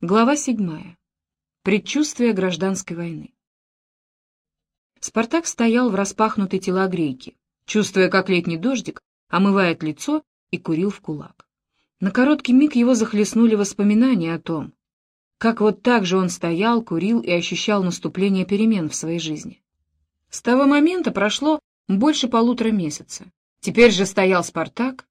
Глава седьмая. Предчувствие гражданской войны. Спартак стоял в распахнутой телогрейке, чувствуя, как летний дождик омывает лицо, и курил в кулак. На короткий миг его захлестнули воспоминания о том, как вот так же он стоял, курил и ощущал наступление перемен в своей жизни. С того момента прошло больше полутора месяца. Теперь же стоял Спартак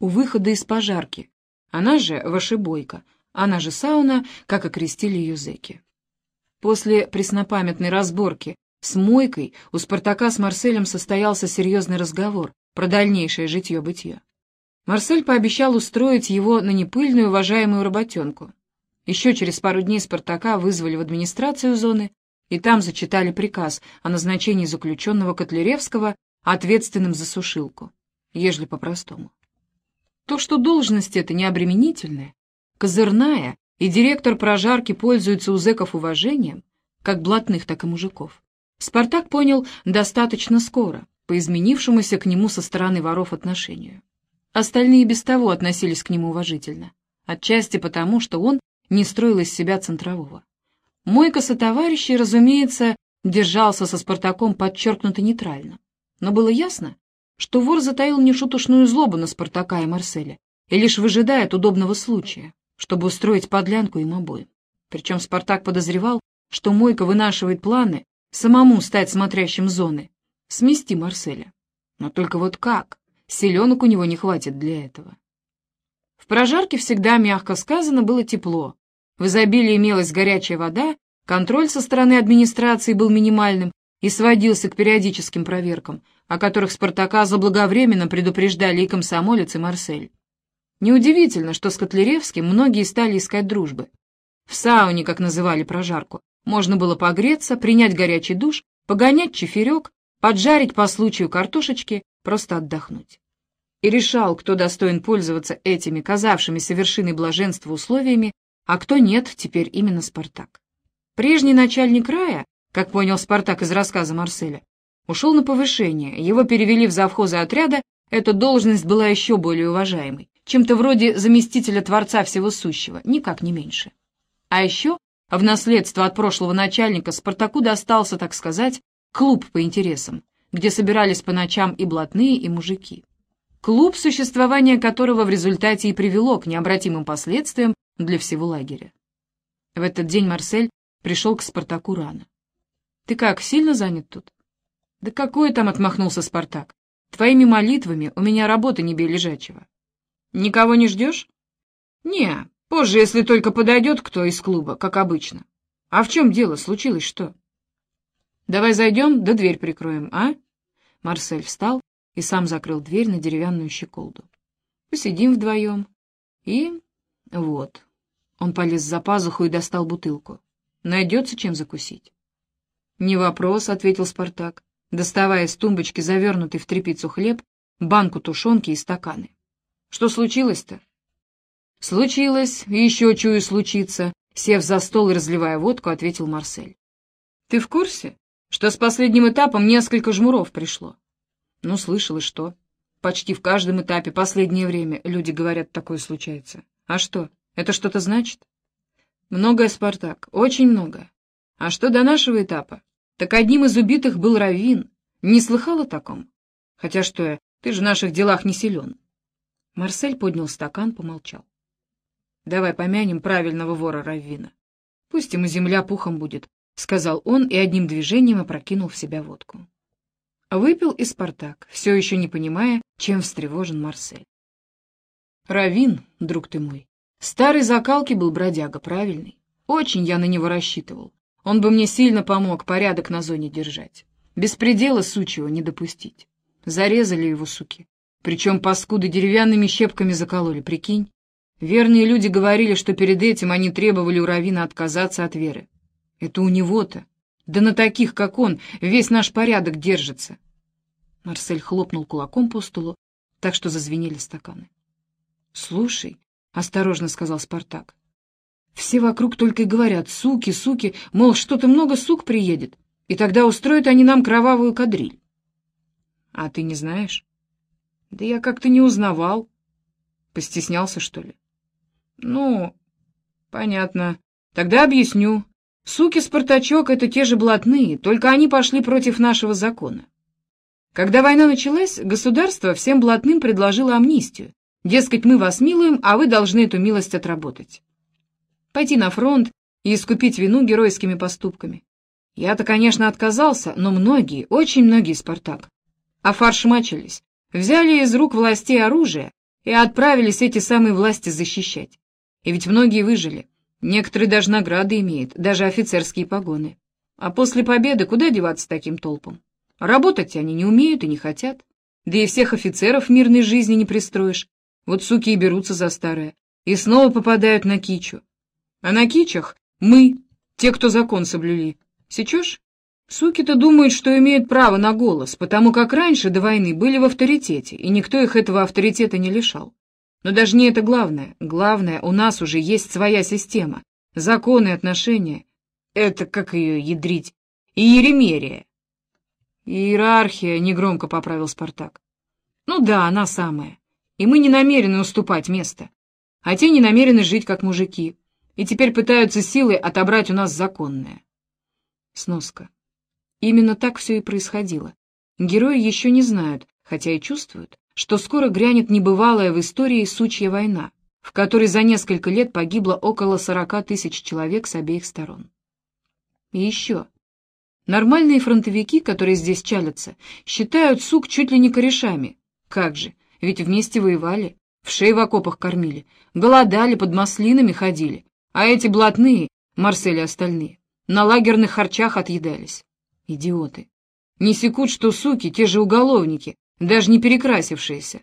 у выхода из пожарки, она же вошибойка, она же сауна, как окрестили ее зэки. После преснопамятной разборки с Мойкой у Спартака с Марселем состоялся серьезный разговор про дальнейшее житье-бытие. Марсель пообещал устроить его на непыльную уважаемую работенку. Еще через пару дней Спартака вызвали в администрацию зоны, и там зачитали приказ о назначении заключенного Котляревского ответственным за сушилку, ежели по-простому. То, что должность эта необременительная, козырная, и директор прожарки пользуется у зэков уважением, как блатных, так и мужиков, Спартак понял достаточно скоро, по изменившемуся к нему со стороны воров отношению. Остальные без того относились к нему уважительно, отчасти потому, что он не строил из себя центрового. Мойка сотоварищей, разумеется, держался со Спартаком подчеркнуто нейтрально, но было ясно, что вор затаил нешуточную злобу на Спартака и Марселя и лишь выжидает удобного случая, чтобы устроить подлянку им обоим. Причем Спартак подозревал, что Мойка вынашивает планы самому стать смотрящим зоны, смести Марселя. Но только вот как? Селенок у него не хватит для этого. В прожарке всегда, мягко сказано, было тепло. В изобилии имелась горячая вода, контроль со стороны администрации был минимальным и сводился к периодическим проверкам, о которых Спартака заблаговременно предупреждали и комсомолец, и Марсель. Неудивительно, что с Котляревским многие стали искать дружбы. В сауне, как называли прожарку, можно было погреться, принять горячий душ, погонять чеферек, поджарить по случаю картошечки, просто отдохнуть. И решал, кто достоин пользоваться этими казавшимися вершиной блаженства условиями, а кто нет, теперь именно Спартак. Прежний начальник рая, как понял Спартак из рассказа Марселя, ушел на повышение, его перевели в завхозы отряда, эта должность была еще более уважаемой чем-то вроде заместителя Творца Всего Сущего, никак не меньше. А еще в наследство от прошлого начальника Спартаку достался, так сказать, клуб по интересам, где собирались по ночам и блатные, и мужики. Клуб, существование которого в результате и привело к необратимым последствиям для всего лагеря. В этот день Марсель пришел к Спартаку рано. «Ты как, сильно занят тут?» «Да какой там?» — отмахнулся Спартак. «Твоими молитвами у меня работа не бей лежачего». Никого не ждешь? Не, позже, если только подойдет кто из клуба, как обычно. А в чем дело? Случилось что? Давай зайдем, да дверь прикроем, а? Марсель встал и сам закрыл дверь на деревянную щеколду. Посидим вдвоем. И вот. Он полез за пазуху и достал бутылку. Найдется чем закусить. «Не вопрос», — ответил Спартак, доставая из тумбочки завернутый в тряпицу хлеб, банку тушенки и стаканы. Что случилось-то? Случилось, еще чую случиться, сев за стол и разливая водку, ответил Марсель. Ты в курсе, что с последним этапом несколько жмуров пришло? Ну, слышал, и что? Почти в каждом этапе последнее время люди говорят, такое случается. А что, это что-то значит? Многое, Спартак, очень многое. А что до нашего этапа? Так одним из убитых был Равин. Не слыхал о таком? Хотя что я, ты же в наших делах не силен. Марсель поднял стакан, помолчал. — Давай помянем правильного вора Раввина. Пусть ему земля пухом будет, — сказал он и одним движением опрокинул в себя водку. Выпил и Спартак, все еще не понимая, чем встревожен Марсель. Равин, друг ты мой, старый закалки был бродяга, правильный. Очень я на него рассчитывал. Он бы мне сильно помог порядок на зоне держать. Беспредела сучьего не допустить. Зарезали его, суки. Причем паскуды деревянными щепками закололи, прикинь. Верные люди говорили, что перед этим они требовали у Равина отказаться от веры. Это у него-то. Да на таких, как он, весь наш порядок держится. Марсель хлопнул кулаком по столу, так что зазвенели стаканы. — Слушай, — осторожно сказал Спартак, — все вокруг только и говорят «суки, суки», мол, что-то много сук приедет, и тогда устроят они нам кровавую кадриль. — А ты не знаешь? Да я как-то не узнавал. Постеснялся, что ли? Ну, понятно. Тогда объясню. Суки-спартачок — это те же блатные, только они пошли против нашего закона. Когда война началась, государство всем блатным предложило амнистию. Дескать, мы вас милуем, а вы должны эту милость отработать. Пойти на фронт и искупить вину геройскими поступками. Я-то, конечно, отказался, но многие, очень многие, Спартак, офаршмачились, взяли из рук властей оружие и отправились эти самые власти защищать. И ведь многие выжили. Некоторые даже награды имеют, даже офицерские погоны. А после победы куда деваться таким толпам? Работать они не умеют и не хотят. Да и всех офицеров мирной жизни не пристроишь. Вот суки и берутся за старое. И снова попадают на кичу. А на кичах мы, те, кто закон соблюли. Сечешь? Суки-то думают, что имеют право на голос, потому как раньше до войны были в авторитете, и никто их этого авторитета не лишал. Но даже не это главное. Главное, у нас уже есть своя система. Законы, отношения. Это, как ее ядрить, и еремерия. «Иерархия», — негромко поправил Спартак. «Ну да, она самая. И мы не намерены уступать место. А те не намерены жить как мужики. И теперь пытаются силой отобрать у нас законное». Сноска. Именно так все и происходило. Герои еще не знают, хотя и чувствуют, что скоро грянет небывалая в истории сучья война, в которой за несколько лет погибло около сорока тысяч человек с обеих сторон. И еще. Нормальные фронтовики, которые здесь чалятся, считают сук чуть ли не корешами. Как же, ведь вместе воевали, в шее в окопах кормили, голодали, под маслинами ходили, а эти блатные, Марсель и остальные, на лагерных харчах отъедались. Идиоты. Не секут, что суки, те же уголовники, даже не перекрасившиеся.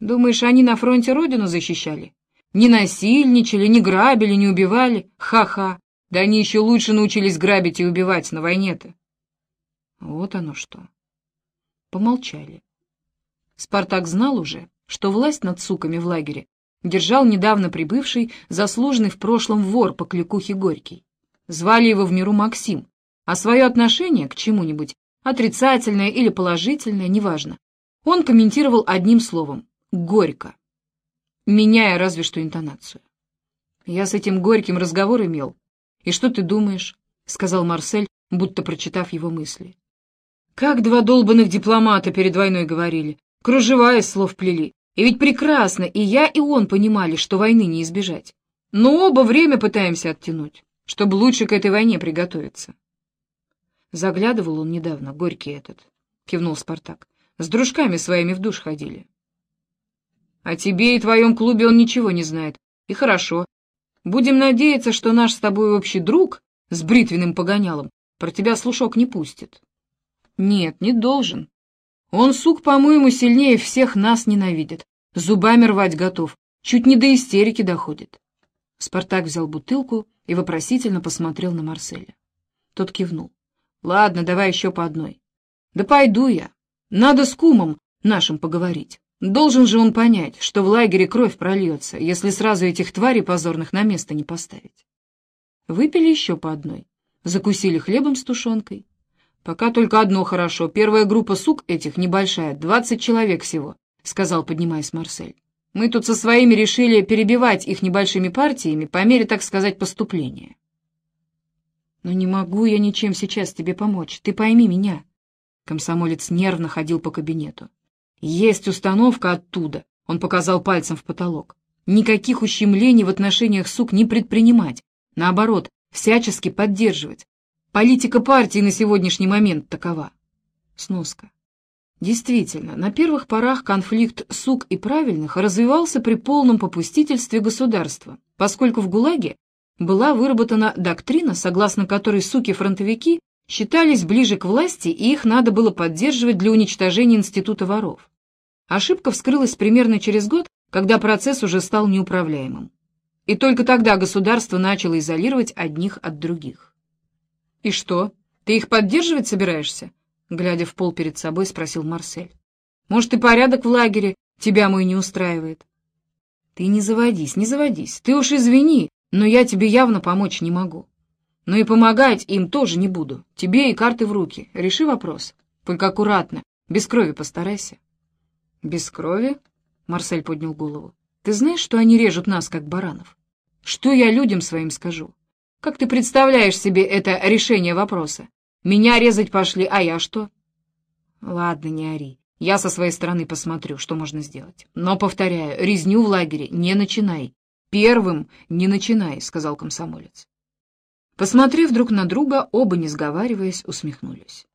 Думаешь, они на фронте родину защищали? Не насильничали, не грабили, не убивали? Ха-ха. Да они еще лучше научились грабить и убивать на войне-то. Вот оно что. Помолчали. Спартак знал уже, что власть над суками в лагере держал недавно прибывший, заслуженный в прошлом вор по кликухе Горький. Звали его в миру Максим, а свое отношение к чему-нибудь, отрицательное или положительное, неважно, он комментировал одним словом — горько, меняя разве что интонацию. «Я с этим горьким разговор имел. И что ты думаешь?» — сказал Марсель, будто прочитав его мысли. Как два долбанных дипломата перед войной говорили, кружева из слов плели. И ведь прекрасно и я, и он понимали, что войны не избежать. Но оба время пытаемся оттянуть, чтобы лучше к этой войне приготовиться. Заглядывал он недавно, горький этот, — кивнул Спартак. С дружками своими в душ ходили. О тебе и твоем клубе он ничего не знает. И хорошо. Будем надеяться, что наш с тобой общий друг с бритвенным погонялом про тебя слушок не пустит. Нет, не должен. Он, сук, по-моему, сильнее всех нас ненавидит. Зубами рвать готов. Чуть не до истерики доходит. Спартак взял бутылку и вопросительно посмотрел на Марселя. Тот кивнул. Ладно, давай еще по одной. Да пойду я. Надо с кумом нашим поговорить. Должен же он понять, что в лагере кровь прольется, если сразу этих тварей позорных на место не поставить. Выпили еще по одной. Закусили хлебом с тушенкой. «Пока только одно хорошо. Первая группа сук этих небольшая, двадцать человек всего», — сказал, поднимаясь Марсель. «Мы тут со своими решили перебивать их небольшими партиями по мере, так сказать, поступления». «Но не могу я ничем сейчас тебе помочь. Ты пойми меня». Комсомолец нервно ходил по кабинету. «Есть установка оттуда», — он показал пальцем в потолок. «Никаких ущемлений в отношениях сук не предпринимать. Наоборот, всячески поддерживать. Политика партии на сегодняшний момент такова. Сноска. Действительно, на первых порах конфликт сук и правильных развивался при полном попустительстве государства, поскольку в ГУЛАГе была выработана доктрина, согласно которой суки-фронтовики считались ближе к власти и их надо было поддерживать для уничтожения института воров. Ошибка вскрылась примерно через год, когда процесс уже стал неуправляемым. И только тогда государство начало изолировать одних от других. «И что, ты их поддерживать собираешься?» Глядя в пол перед собой, спросил Марсель. «Может, и порядок в лагере тебя мой не устраивает?» «Ты не заводись, не заводись. Ты уж извини, но я тебе явно помочь не могу. Но и помогать им тоже не буду. Тебе и карты в руки. Реши вопрос. Только аккуратно, без крови постарайся». «Без крови?» — Марсель поднял голову. «Ты знаешь, что они режут нас, как баранов? Что я людям своим скажу? Как ты представляешь себе это решение вопроса? Меня резать пошли, а я что? Ладно, не ори. Я со своей стороны посмотрю, что можно сделать. Но, повторяю, резню в лагере не начинай. Первым не начинай, — сказал комсомолец. Посмотрев друг на друга, оба, не сговариваясь, усмехнулись.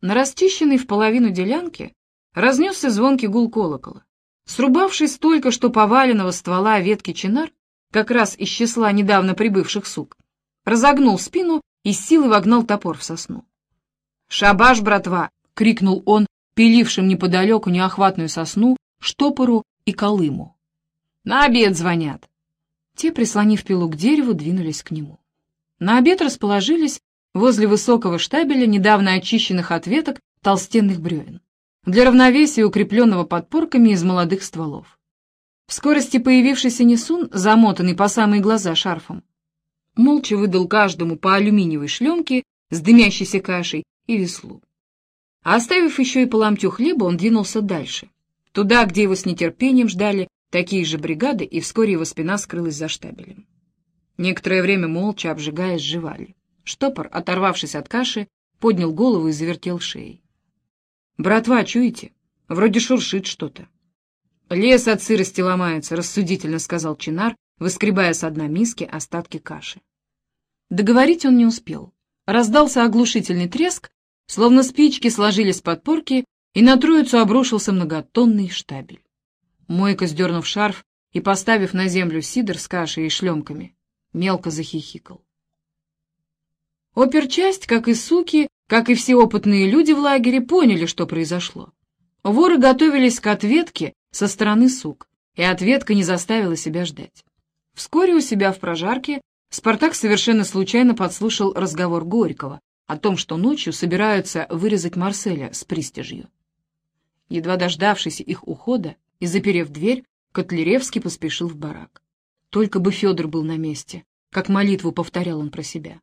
На расчищенной в половину делянке разнесся звонкий гул колокола. Срубавшись только что поваленного ствола ветки чинар, как раз из числа недавно прибывших сук, разогнул спину и с силой вогнал топор в сосну. «Шабаш, братва!» — крикнул он, пилившим неподалеку неохватную сосну, штопору и колыму. «На обед звонят!» Те, прислонив пилу к дереву, двинулись к нему. На обед расположились возле высокого штабеля недавно очищенных от веток толстенных бревен, для равновесия укрепленного подпорками из молодых стволов. В скорости появившийся Несун, замотанный по самые глаза шарфом, молча выдал каждому по алюминиевой шлемке с дымящейся кашей и веслу. А оставив еще и по хлеба, он двинулся дальше, туда, где его с нетерпением ждали такие же бригады, и вскоре его спина скрылась за штабелем. Некоторое время молча, обжигаясь, жевали. Штопор, оторвавшись от каши, поднял голову и завертел шеей. «Братва, чуете? Вроде шуршит что-то». «Лес от сырости ломается», — рассудительно сказал Чинар, выскребая с дна миски остатки каши. Договорить он не успел. Раздался оглушительный треск, словно спички сложились под порки, и на троицу обрушился многотонный штабель. Мойка, сдернув шарф и поставив на землю сидр с кашей и шлемками, мелко захихикал. Оперчасть, как и суки, как и все опытные люди в лагере, поняли, что произошло. Воры готовились к ответке со стороны сук, и ответка не заставила себя ждать. Вскоре у себя в прожарке Спартак совершенно случайно подслушал разговор Горького о том, что ночью собираются вырезать Марселя с пристижью. Едва дождавшись их ухода и заперев дверь, Котляревский поспешил в барак. Только бы Федор был на месте, как молитву повторял он про себя.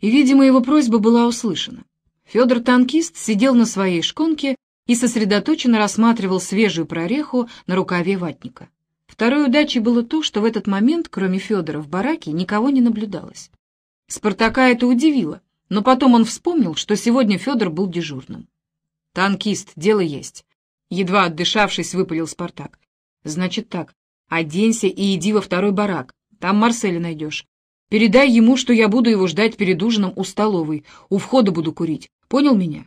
И, видимо, его просьба была услышана. Федор-танкист сидел на своей шконке и сосредоточенно рассматривал свежую прореху на рукаве ватника. Второй удачей было то, что в этот момент, кроме Федора, в бараке никого не наблюдалось. Спартака это удивило, но потом он вспомнил, что сегодня Федор был дежурным. «Танкист, дело есть», — едва отдышавшись, выпалил Спартак. «Значит так, оденься и иди во второй барак, там Марселя найдешь. Передай ему, что я буду его ждать перед ужином у столовой, у входа буду курить. Понял меня?»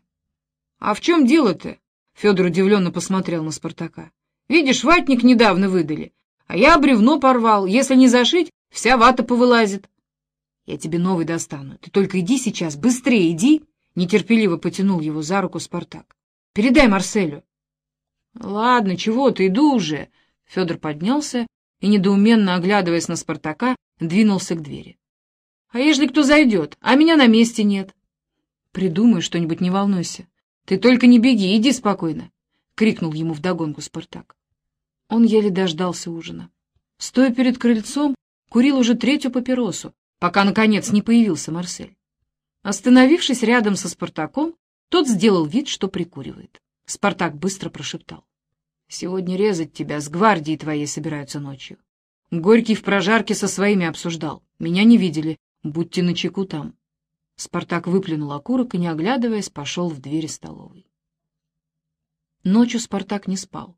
«А в чем дело-то?» Федор удивленно посмотрел на Спартака. «Видишь, ватник недавно выдали, а я бревно порвал. Если не зашить, вся вата повылазит». «Я тебе новый достану. Ты только иди сейчас, быстрее иди!» Нетерпеливо потянул его за руку Спартак. «Передай Марселю». «Ладно, чего ты, иду уже!» Федор поднялся и, недоуменно оглядываясь на Спартака, двинулся к двери. «А ежели кто зайдет, а меня на месте нет?» «Придумай что-нибудь, не волнуйся. «Ты только не беги, иди спокойно!» — крикнул ему вдогонку Спартак. Он еле дождался ужина. Стоя перед крыльцом, курил уже третью папиросу, пока, наконец, не появился Марсель. Остановившись рядом со Спартаком, тот сделал вид, что прикуривает. Спартак быстро прошептал. «Сегодня резать тебя с гвардией твоей собираются ночью. Горький в прожарке со своими обсуждал. Меня не видели. Будьте начеку там». Спартак выплюнул окурок и, не оглядываясь, пошел в двери столовой. Ночью Спартак не спал.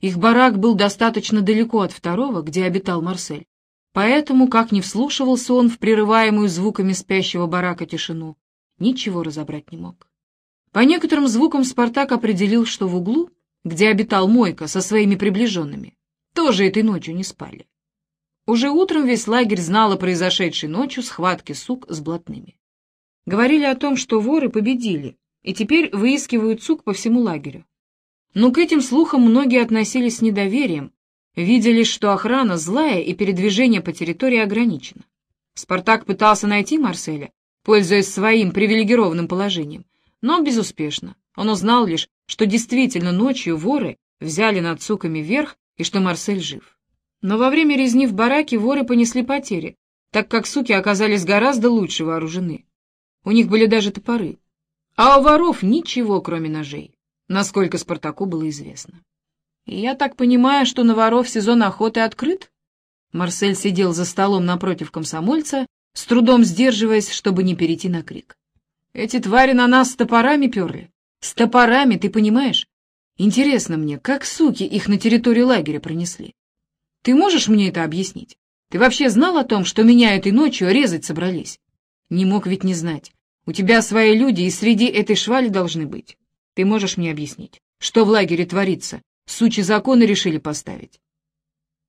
Их барак был достаточно далеко от второго, где обитал Марсель, поэтому, как не вслушивался он в прерываемую звуками спящего барака тишину, ничего разобрать не мог. По некоторым звукам Спартак определил, что в углу, где обитал Мойка со своими приближенными, тоже этой ночью не спали. Уже утром весь лагерь знал о произошедшей ночью схватке сук с блатными. Говорили о том, что воры победили, и теперь выискивают сук по всему лагерю. Но к этим слухам многие относились с недоверием, видели, что охрана злая и передвижение по территории ограничено. Спартак пытался найти Марселя, пользуясь своим привилегированным положением, но безуспешно. Он узнал лишь, что действительно ночью воры взяли над суками верх и что Марсель жив. Но во время резни в бараке воры понесли потери, так как суки оказались гораздо лучше вооружены. У них были даже топоры. А у воров ничего, кроме ножей, насколько Спартаку было известно. И я так понимаю, что на воров сезон охоты открыт? Марсель сидел за столом напротив комсомольца, с трудом сдерживаясь, чтобы не перейти на крик. «Эти твари на нас с топорами перли. С топорами, ты понимаешь? Интересно мне, как суки их на территорию лагеря пронесли? Ты можешь мне это объяснить? Ты вообще знал о том, что меня этой ночью резать собрались? Не мог ведь не знать. У тебя свои люди, и среди этой швали должны быть. Ты можешь мне объяснить, что в лагере творится? Сучи законы решили поставить.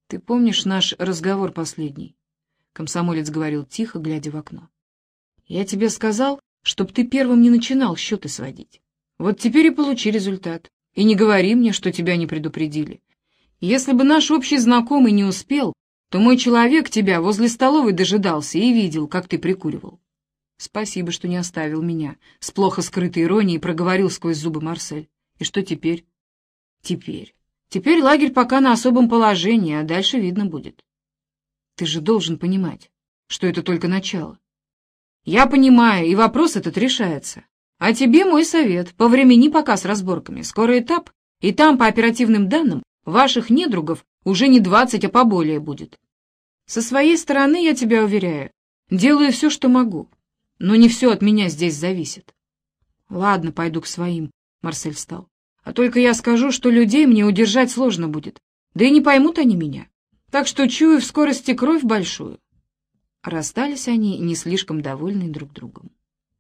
Ты помнишь наш разговор последний? Комсомолец говорил тихо, глядя в окно. Я тебе сказал, чтоб ты первым не начинал счеты сводить. Вот теперь и получи результат. И не говори мне, что тебя не предупредили. Если бы наш общий знакомый не успел, то мой человек тебя возле столовой дожидался и видел, как ты прикуривал. Спасибо, что не оставил меня. С плохо скрытой иронией проговорил сквозь зубы Марсель. И что теперь? Теперь. Теперь лагерь пока на особом положении, а дальше видно будет. Ты же должен понимать, что это только начало. Я понимаю, и вопрос этот решается. А тебе мой совет. Повремени пока с разборками. Скоро этап, и там, по оперативным данным, ваших недругов уже не двадцать, а поболее будет. Со своей стороны, я тебя уверяю, делаю все, что могу. Но не все от меня здесь зависит. Ладно, пойду к своим, — Марсель встал. А только я скажу, что людей мне удержать сложно будет. Да и не поймут они меня. Так что чую в скорости кровь большую. Расстались они не слишком довольны друг другом.